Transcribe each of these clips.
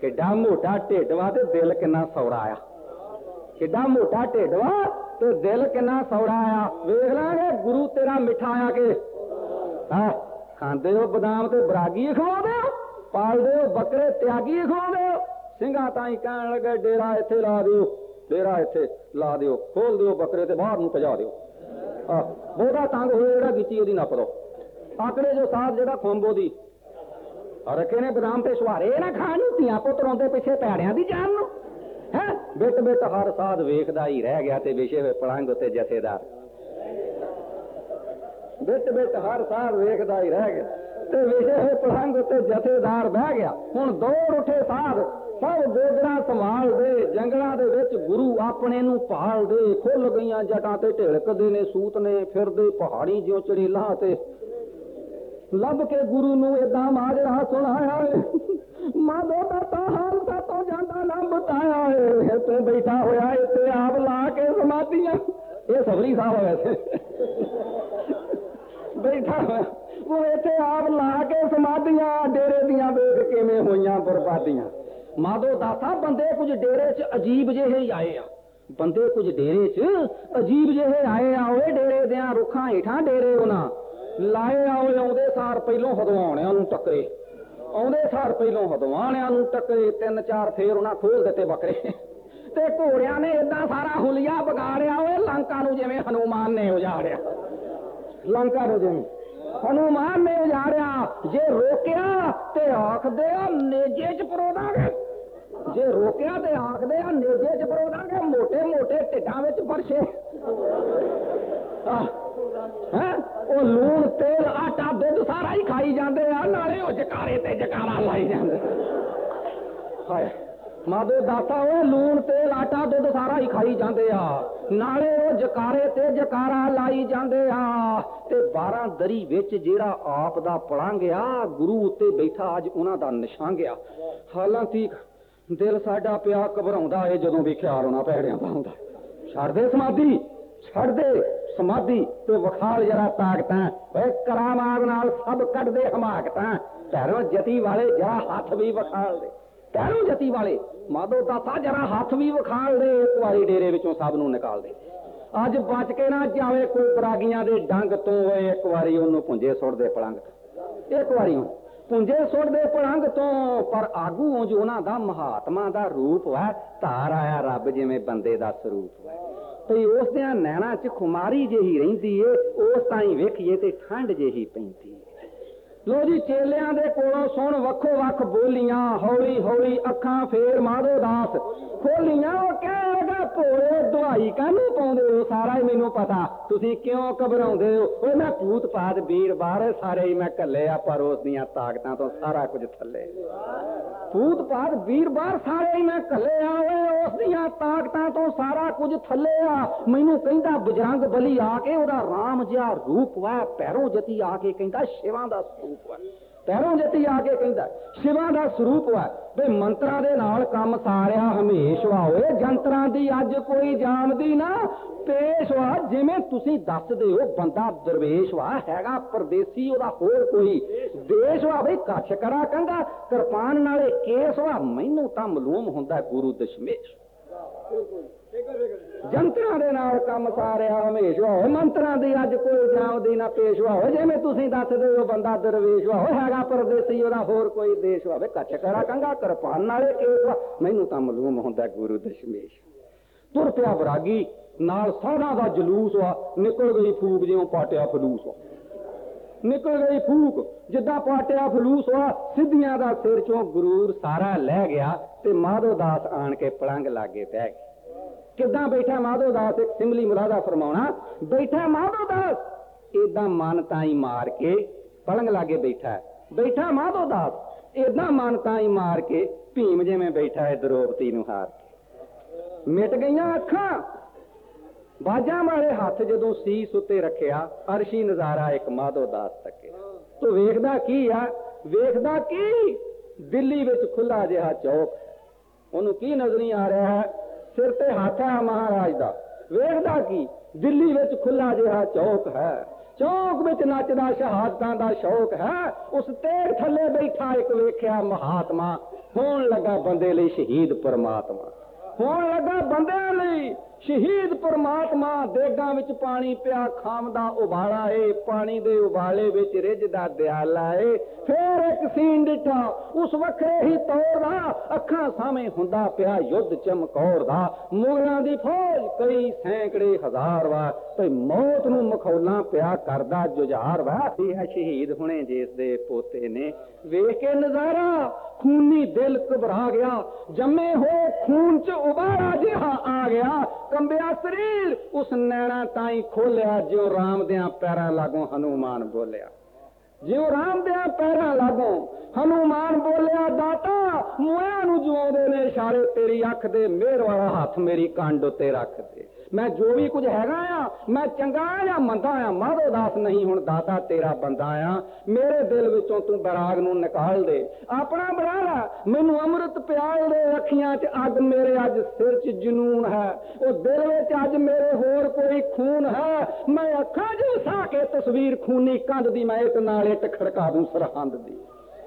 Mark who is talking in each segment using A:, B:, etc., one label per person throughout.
A: ਕਿੱਡਾ ਮੋਟਾ ਢਿੱਡ ਤੇ ਦਿਲ ਕਿੰਨਾ ਸੌਰਾ ਆ। ਕਿੱਡਾ ਮੋਟਾ ਢਿੱਡ ਤੇ ਦਿਲ ਕਿੰਨਾ ਸੌੜਾ ਆ। ਵੇਖ ਲਾਂਗੇ, ਗੁਰੂ ਤੇਰਾ ਮਿੱਠਾ ਆ ਕੇ। ਹਾਂ, ਖਾਂਦੇ ਹੋ ਬਦਾਮ ਤੇ ਬਰਾਗੀ ਖਵਾਉਂਦੇ ਹੋ? ਪਾਲਦੇ ਹੋ ਬੱਕਰੇ ਤਿਆਗੀ ਖਵਾਉਂਦੇ ਹੋ? ਸਿੰਘਾਂ ਤਾਂ ਹੀ ਕਹਿਣ ਲੱਗੇ, ਡੇਰਾ ਇੱਥੇ ਲਾ ਦਿਓ, ਡੇਰਾ ਇੱਥੇ ਲਾ ਦਿਓ, ਖੋਲ ਦਿਓ ਬੱਕਰੇ ਤੇ ਬਾਹਰ ਨੂੰ ਭਜਾ ਦਿਓ। ਆ ਬਹੁਤਾ ਤੰਗ ਹੋਏ ਜਿਹੜਾ ਗਿੱਚੀ ਉਹਦੀ ਨੱਪ ਦੋ ਆਕੜੇ ਜੋ ਸਾਥ ਜਿਹੜਾ ਖੰਬੋ ਦੀ ਔਰ ਰੱਖੇ ਬਦਾਮ ਤੇ ਸੁਹਾਰੇ ਨਾ ਖਾਣ ਨੂੰ ਧੀਆਂ ਪੁੱਤ ਰੋਂਦੇ ਪਿੱਛੇ ਪੈੜਿਆਂ ਦੀ ਜਾਨ ਨੂੰ, ਹੈ? ਬਿੱਟ ਬਿੱਟ ਹਰ ਸਾਧ ਵੇਖਦਾ ਹੀ ਰਹਿ ਗਿਆ ਤੇ ਵਿਸ਼ੇ ਹੋਏ ਪਲੰਗ ਉਤੇ ਜਥੇਦਾਰ। ਬਿੱਟ ਬਿੱਟ ਹਰ ਸਾਧ ਵੇਖਦਾ ਹੀ ਰਹਿ ਗਿਆ ਤੇ ਵਿਸ਼ੇ ਵੇ ਪਲੰਗ ਉਤੇ ਜਥੇਦਾਰ ਬਹਿ ਗਿਆ। ਹੁਣ ਦੌੜ ਉੱਠੇ ਸਾਧ ਸਭ ਗੋਗੜਾ ਸੰਭਾਲਦੇ, ਜੰਗਲਾਂ ਦੇ ਵਿੱਚ ਗੁਰੂ ਆਪਣੇ ਨੂੰ ਭਾਲਦੇ ਖੁੱਲ ਗਈਆਂ ਜਟਾਂ ਤੇ ਢਿਲਕਦੇ ਨੇ, ਸੂਤ ਨੇ ਫਿਰਦੇ, ਪਹਾੜੀ ਜਿਉ ਚੜੇਲਾਂ ਤੇ ਲੱਭ ਕੇ ਗੁਰੂ ਨੂੰ ਏਦਾਂ ਮਾਜਰਾ ਸੁਣਾਇਆ ਏ ਮਾਦੋ ਦਾ ਤਾਂ ਹਾਲ ਸਾਤੋਂ ਜਾਂਦਾ ਲੰਬ ਤਾਇਆ ਏ ਤੂੰ ਬੈਠਾ ਹੋਇਆ ਇੱਥੇ ਆਪ ਲਾ ਕੇ ਸਮਾਧੀਆਂ ਇਹ ਸਬਰੀ ਸਾਹਿਬ ਹੋਇਆ ਸੀ ਬੈਠਾ ਹੋਇਆ ਉਹ ਇੱਥੇ ਆਪ ਲਾ ਕੇ ਸਮਾਧੀਆਂ ਡੇਰੇ ਦੀਆਂ ਵੇਖ ਕਿਵੇਂ ਹੋਈਆਂ ਬਰਬਾਦੀਆਂ ਮਾਦੋ ਦਾਤਾ ਬੰਦੇ ਕੁਝ ਡੇਰੇ 'ਚ ਅਜੀਬ ਜਿਹੇ ਹੀ ਆਏ ਆ ਬੰਦੇ ਕੁਝ ਡੇਰੇ 'ਚ ਅਜੀਬ ਜਿਹੇ ਆਏ ਆ ਓਏ ਡੇਰੇ ਦਿਆਂ ਰੁੱਖਾਂ ਹੇਠਾਂ ਡੇਰੇ ਉਹਨਾਂ ਲਾਏ ਆਉਂ ਆਉਂਦੇ ਸਾਰ ਪਹਿਲੋਂ ਹਦਵਾਉਣਿਆਂ ਨੂੰ ਟੱਕਰੇ। ਆਉਂਦੇ ਸਾਰ ਪਹਿਲੋਂ ਹਦਵਾਣਿਆਂ ਨੂੰ ਟੱਕਰੇ, ਤਿੰਨ ਚਾਰ ਫੇਰ ਉਹਨਾਂ ਖੋਲ ਦਿੱਤੇ ਬੱਕਰੇ। ਤੇ ਘੋੜਿਆਂ ਨੇ ਇਦਾਂ ਸਾਰਾ ਹੁਲੀਆ ਵਿਗਾੜਿਆ, ਓਏ ਲੰਕਾ ਨੂੰ ਜਿਵੇਂ ਹਨੂਮਾਨ ਨੇ ਉਜਾੜਿਆ। ਲੰਕਾ ਨੂੰ ਜਿਵੇਂ। ਹਨੂਮਾਨ ਨੇ ਉਜਾੜਿਆ, ਜੇ ਰੋਕਿਆ ਤੇ ਆਖਦੇ ਆ, ਨੇਜੇ ਚ ਪਰੋਦਾਂਗੇ। ਜੇ ਰੋਕਿਆ ਤੇ ਆਖਦੇ ਆ, ਨੇਜੇ ਚ ਪਰੋਦਾਂਗੇ ਮੋਟੇ ਮੋਟੇ ਢਿੱਡਾਂ ਵਿੱਚ ਪਰਸ਼ੇ ਹੈ? ਉਹ ਲੂਣ, ਤੇਲ, ਆਟਾ, ਦੁੱਧ ਸਾਰਾ ਹੀ ਖਾਈ ਜਾਂਦੇ ਆ। ਨਾਲੇ ਉਹ ਜਕਾਰੇ ਤੇ ਜਕਾਰਾ ਲਾਈ ਜਾਂਦੇ ਹਾਏ, ਮਾਦੇ ਦਾਤਾ, ਉਹ ਲੂਣ, ਤੇਲ, ਆਟਾ, ਦੁੱਧ ਸਾਰਾ ਹੀ ਖਾਈ ਜਾਂਦੇ ਆ। ਨਾਲੇ ਉਹ ਜਕਾਰੇ ਤੇ ਜਕਾਰਾ ਲਾਈ ਜਾਂਦੇ ਆ। ਤੇ 12 ਦਰੀ ਵਿੱਚ ਜਿਹੜਾ ਆਪ ਦਾ ਪੜਾਂਗਿਆ ਗੁਰੂ ਉੱਤੇ ਬੈਠਾ ਅੱਜ ਉਹਨਾਂ ਦਾ ਨਿਸ਼ਾਂਗ ਗਿਆ ਹਾਲਾਂਕਿ ਦਿਲ ਸਾਡਾ ਪਿਆ ਘਬਰਾਉਂਦਾ ਏ, ਜਦੋਂ ਵੀ ਖਿਆਲ ਉਹਨਾਂ ਪੈੜਿਆਂ ਦਾ ਹੁੰਦਾ। ਛੱਡ ਦੇ ਸਮਾਧੀ, ਛੱਡ ਦੇ। ਸਮਾਧੀ ਤੇ ਵਿਖਾਲ ਜਰਾ ਤਾਕਤਾਂ, ਓਏ ਕਰਾਮਾਤ ਨਾਲ ਸਭ ਕੱਢਦੇ ਹਮਾਕਤਾਂ। ਭੈਰੋ ਜਤੀ ਵਾਲੇ ਜਰਾ ਹੱਥ ਵੀ ਵਿਖਾਲ ਦੇ। ਭੈਰੋ ਜਤੀ ਵਾਲੇ ਮਾਦੋ ਦਾਤਾ ਜਰਾ ਹੱਥ ਵੀ ਵਿਖਾਲ ਦੇ, ਇੱਕ ਵਾਰੀ ਡੇਰੇ ਵਿੱਚੋਂ ਸਭ ਨੂੰ ਨਿਕਾਲ ਦੇ। ਅੱਜ ਬਚ ਕੇ ਨਾ ਜਾਵੇ ਕੋਈ ਬਰਾਗੀਆਂ ਦੇ ਡੰਗ ਤੋਂ, ਓਏ ਇੱਕ ਵਾਰੀ ਉਹਨੂੰ ਪੁੰਜੇ ਸੁੱਟ ਦੇ ਪਲੰਗ ਇੱਕ ਵਾਰੀ ਉਹਨੂੰ ਪੁੰਜੇ ਸੁੱਟਦੇ ਪਲੰਗ ਤੋਂ, ਪਰ ਆਗੂ ਉਂਝ ਉਹਨਾਂ ਦਾ ਮਹਾਤਮਾ ਦਾ ਰੂਪ ਹੈ। ਧਾਰ ਆਇਆ ਰੱਬ ਜਿਵੇਂ ਬੰਦੇ ਦਾ ਸਰੂਪ ਹੈ। ਤੇ ਉਸ ਦੇ ਨੈਣਾ 'ਚ ਖੁਮਾਰੀ ਜਿਹੀ ਰਹਿੰਦੀ ਏ, ਉਸ ਤਾਈਂ ਵੇਖੀਏ ਤੇ ਠੰਡ ਜਿਹੀ ਪੈਂਦੀ ਏ। ਲੋ ਜੀ, ਚੇਲਿਆਂ ਦੇ ਕੋਲੋਂ ਸੁਣ ਵੱਖੋ ਵੱਖ ਬੋਲੀਆਂ, ਹੌਲੀ ਹੌਲੀ ਅੱਖਾਂ ਫੇਰ ਮਾਧੋ ਦਾਸ। ਖੋਲੀਆਂ, ਉਹ ਕਹਿਣ ਲੱਗਾ ਭੋਲੇ ਕਾਹਨੂੰ ਪਾਉਂਦੇ ਹੋ? ਸਾਰਾ ਹੀ ਮੈਨੂੰ ਪਤਾ। ਤੁਸੀਂ ਕਿਉਂ ਘਬਰਾਉਂਦੇ ਹੋ? ਓਏ, ਮੈਂ ਭੂਤ ਪਾਤ ਵੀਰ ਬਾਹਰ ਸਾਰੇ ਹੀ ਮੈਂ ਕੱਲੇ ਆ ਪਰ ਉਸ ਦੀਆਂ ਤਾਕਤਾਂ ਤੋਂ ਸਾਰਾ ਕੁਝ ਥੱਲੇ। ਭੂਤ ਪਾਤ ਵੀਰ ਬਾਹਰ ਸਾਰੇ ਹੀ ਮੈਂ ਕੱਲੇ ਆ, ਓਏ, ਉਸ ਦੀਆਂ ਤਾਕਤਾਂ ਤੋਂ ਸਾਰਾ ਕੁਝ ਥੱਲੇ ਆ। ਮੈਨੂੰ ਕਹਿੰਦਾ, ਬਜਰੰਗ ਬਲੀ ਆ ਕੇ ਉਹਦਾ ਰਾਮ ਜਿਹਾ ਰੂਪ ਵਾ ਪੈਰੋਂ ਜਤੀ ਆ ਕੇ ਕਹਿੰਦਾ, ਸ਼ਿਵਾਂ ਦਾ ਸਰੂਪ ਵਾ। ਪੈਰੋਂ ਜਤੀ ਆ ਕੇ ਕਹਿੰਦਾ, ਸ਼ਿਵਾਂ ਦਾ ਸਰੂਪ ਵਾ, ਵੇ ਮੰਤਰਾਂ ਦੇ ਨਾਲ ਕੰਮ ਸਾਰਿਆ ਹਮੇਸ਼ ਵਾ ਓਏ, ਜੰਤਰਾਂ ਦੀ ਅੱਜ ਕੋਈ ਜਾਣਦੀ ਨਾ, ਪੇਸ਼ ਵਾ, ਜਿਵੇਂ ਤੁਸੀਂ ਦੱਸਦੇ ਹੋ, ਬੰਦਾ ਦਰਵੇਸ਼ ਵਾ, ਹੈਗਾ ਪਰਦੇਸੀ, ਉਹਦਾ ਹੋਰ ਕੋਈ। ਦੇਸ਼ ਵਾ ਬਈ ਕੱਛ ਕਰਾ ਕਹਿੰਦਾ, ਕਿਰਪਾਨ ਨਾਲੇ ਕੇਸ ਵਾ, ਮੈਨੂੰ ਤਾਂ ਮਾਲੂਮ ਹੁੰਦਾ ਗੁਰੂ ਦਸ਼ਮੇਸ਼। ਜੰਤਰਾਂ ਦੇ ਨਾਲ ਕੰਮ ਸਾਰਿਆ ਹਮੇਸ਼ਾ ਹੋਏ। ਮੰਤਰਾਂ ਦੀ ਅੱਜ ਕੋਈ ਜਾਵਦੀ ਨਾ ਪੇਸ਼ਵਾ ਹੋਏ। ਜਿਵੇਂ ਤੁਸੀਂ ਦੱਸਦੇ ਹੋ ਬੰਦਾ ਦਰਵੇਸ਼ ਵਾ ਹੈਗਾ ਪਰਦੇਸੀ, ਉਹਦਾ ਹੋਰ ਕੋਈ ਦੇਸ਼ ਹੋਵੇ ਕੱਚ ਕਰਾ ਕੰਗਾ, ਕਿਰਪਾਨ ਨਾਲੇ ਕੇਸ ਮੈਨੂੰ ਤਾਂ ਮਾਲੂਮ ਹੁੰਦਾ ਗੁਰੂ ਦਸ਼ਮੇਸ਼। ਤੁਰ ਪਿਆ ਬਰਾਗੀ ਨਾਲ ਸਾਧਾਂ ਦਾ ਜਲੂਸ ਵਾ। ਨਿਕਲ ਗਈ ਫੂਕ ਜਿਉਂ ਪਾਟਿਆ ਫਲੂਸ ਵਾ। ਨਿਕਲ ਗਈ ਫੂਕ, ਜਿੱਦਾਂ ਪਾਟਿਆ ਫਲੂਸ ਵਾ, ਸਿੱਧੀਆਂ ਦਾ ਸਿਰ ਚੋਂ ਗਰੂਰ ਸਾਰਾ ਲੈ ਗਿਆ ਤੇ ਮਾਧੋ ਦਾਸ ਆਣ ਕੇ ਪਲੰਗ ਲਾਗੇ ਬਹਿ ਗਿਆ ਕਿੱਦਾਂ ਬੈਠਾ ਮਾਧੋ ਦਾਸ? ਇੱਕ ਸਿਮਲੀ ਮੁਰਾਦਾ ਫਰਮਾਉਣਾ, ਬੈਠਾ ਮਾਧੋ ਦਾਸ। ਏਦਾਂ ਮਨ ਤਾਂ ਹੀ ਮਾਰ ਕੇ ਪਲੰਗ ਲਾਗੇ ਬੈਠਾ ਬੈਠਾ ਮਾਧੋ ਦਾਸ, ਏਦਾਂ ਮਨ ਤਾਈ ਮਾਰ ਕੇ ਭੀਮ ਜਿਵੇਂ ਬੈਠਾ ਹੈ ਦਰੋਪਤੀ ਨੂੰ ਹਾਰ ਕੇ। ਮਿਟ ਗਈਆਂ ਅੱਖਾਂ। ਬਾਜਾਂ ਵਾਲੇ ਹੱਥ ਜਦੋਂ ਸੀਸ ਉੱਤੇ ਰੱਖਿਆ, ਅਰਸ਼ੀ ਨਜ਼ਾਰਾ ਇੱਕ ਮਾਧੋ ਦਾਸ ਤੱਕੇ ਤੂੰ ਵੇਖਦਾ ਕੀ ਆ? ਵੇਖਦਾ ਕੀ? ਦਿੱਲੀ ਵਿੱਚ ਖੁੱਲਾ ਜਿਹਾ ਚੌਕ ਉਹਨੂੰ ਕੀ ਨਜ਼ਰੀ ਆ ਰਿਹਾ ਹੈ? ਸਿਰ ਤੇ ਹੱਥ ਹੈ ਮਹਾਰਾਜ ਦਾ। ਵੇਖਦਾ ਕੀ? ਦਿੱਲੀ ਵਿੱਚ ਖੁੱਲਾ ਜਿਹਾ ਚੌਕ ਹੈ। ਚੌਕ ਵਿੱਚ ਨੱਚਦਾ ਸ਼ਹਾਦਤਾਂ ਦਾ ਸ਼ੌਕ ਹੈ। ਉਸ ਤੇਗ ਥੱਲੇ ਬੈਠਾ ਇੱਕ ਵੇਖਿਆ ਮਹਾਤਮਾ। ਹੋਣ ਲੱਗਾ ਬੰਦੇ ਲਈ ਸ਼ਹੀਦ ਪਰਮਾਤਮਾ। ਹੋਣ ਲੱਗਾ ਬੰਦਿਆਂ ਲਈ ਸ਼ਹੀਦ ਪਰਮਾਤਮਾ ਦੇਗਾਂ ਵਿੱਚ ਪਾਣੀ ਪਿਆ ਖਾਮਦਾ ਉਬਾਲਾ ਏ, ਪਾਣੀ ਦੇ ਉਬਾਲੇ ਵਿੱਚ ਰਿੱਝਦਾ ਦਿਆਲਾ ਏ ਫੇਰ ਇੱਕ ਸੀਨ ਡਿਠਾ, ਉਸ ਵੱਖਰੇ ਹੀ ਤੌਰ ਦਾ ਅੱਖਾਂ ਸਾਹਮਣੇ ਹੁੰਦਾ ਪਿਆ, ਯੁੱਧ ਚਮਕੌਰ ਦਾ। ਮੁਗਲਾਂ ਦੀ ਫੌਜ ਕਈ ਸੈਂਕੜੇ ਹਜ਼ਾਰ ਵਾ ਤੇ ਮੌਤ ਨੂੰ ਮਖੌਲਾਂ ਪਿਆ ਕਰਦਾ ਜੁਝਾਰ। ਵਾ ਇਹ ਸ਼ਹੀਦ ਹੁਣੇ ਜਿਸ ਦੇ ਪੋਤੇ ਨੇ। ਵੇਖ ਕੇ ਨਜ਼ਾਰਾ, ਖੂਨੀ ਦਿਲ ਘਬਰਾ ਗਿਆ। ਜੰਮੇ ਹੋ ਖੂਨ ਚ ਉਬਾਲਾ ਜਿਹਾ ਆ ਗਿਆ। ਕੰਬਿਆ ਸਰੀਰ, ਉਸ ਨੈਣਾ ਤਾਈ ਖੋਲਿਆ, ਜਿਉ ਰਾਮ ਦਿਆਂ ਪੈਰਾਂ ਲਾਗੋਂ ਹਨੂਮਾਨ ਬੋਲਿਆ। ਜਿਉ ਰਾਮ ਦਿਆਂ ਪੈਰਾਂ ਲਾਗੋਂ ਹਨੂਮਾਨ ਜੁਆਉਂਦੇ ਤੇਰੀ ਅੱਖ ਦੇ ਮਿਹਰ ਵਾਲਾ ਹੱਥ ਮੇਰੀ ਕੰਡ ਉੱਤੇ ਰੱਖ ਦੇ। ਮੈਂ ਜੋ ਵੀ ਕੁਝ ਹੈਗਾ ਆ, ਮੈਂ ਚੰਗਾ ਆ, ਮੰਦਾ ਆ, ਮਾਧੋ ਦਾਸ ਨਹੀਂ, ਹੁਣ ਦਾਤਾ ਤੇਰਾ ਬੰਦਾ ਆ। ਮੇਰੇ ਦਿਲ ਵਿੱਚੋਂ ਤੂੰ ਬਰਾਗ ਨੂੰ ਨਿਕਾਲ ਦੇ। ਆਪਣਾ ਬਣਾ ਲੈ ਮੈਨੂੰ ਅੰਮ੍ਰਿਤ ਪਿਆਲ ਦੇ ਅੱਖੀਆਂ 'ਚ ਅੱਜ ਮੇਰੇ ਅੱਜ ਸਿਰ 'ਚ ਜਨੂਨ ਹੈ। ਉਹ ਦਿਲ ਵਿੱਚ ਅੱਜ ਮੇਰੇ ਹੋਰ ਕੋਈ ਖੂਨ ਹੈ। ਮੈਂ ਅੱਖਾਂ 'ਚ ਸਾ ਕੇ ਤਸਵੀਰ ਖੂਨੀ ਕੰਧ ਦੀ ਮੈਂ ਇੱਕ ਨਾਲੇ ਇੱਟ ਦੂੰ ਸਰਹੰਦ ਦੀ।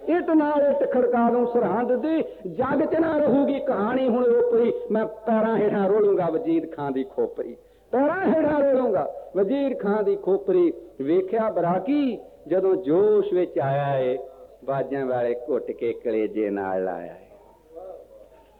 A: ਇੱਟ ਨਾਲ ਇੱਟ ਖੜਕਾ ਦੂੰ ਸਰਹੰਦ ਦੀ ਜੱਗ 'ਚ ਨਾ ਰਹੂਗੀ। ਕਹਾਣੀ ਹੁਣ ਓਪਰੀ ਮੈਂ ਪੈਰਾਂ ਹੇਠਾਂ ਰੋਲੂੰਗਾ ਵਜੀਦ ਖਾਂ ਦੀ ਖੋਪਰੀ ਪੈਰਾਂ ਹੇਠਾਂ ਰੋਲੂੰਗਾ ਵਜ਼ੀਰ ਖਾਂ ਦੀ ਖੋਪਰੀ ਵੇਖਿਆ ਬਰਾਕੀ, ਜਦੋਂ ਜੋਸ਼ ਵਿੱਚ ਆਇਆ ਏ, ਬਾਜਾਂ ਵਾਲੇ ਘੁੱਟ ਕੇ ਕਲੇਜੇ ਨਾਲ ਲਾਇਆ ਏ।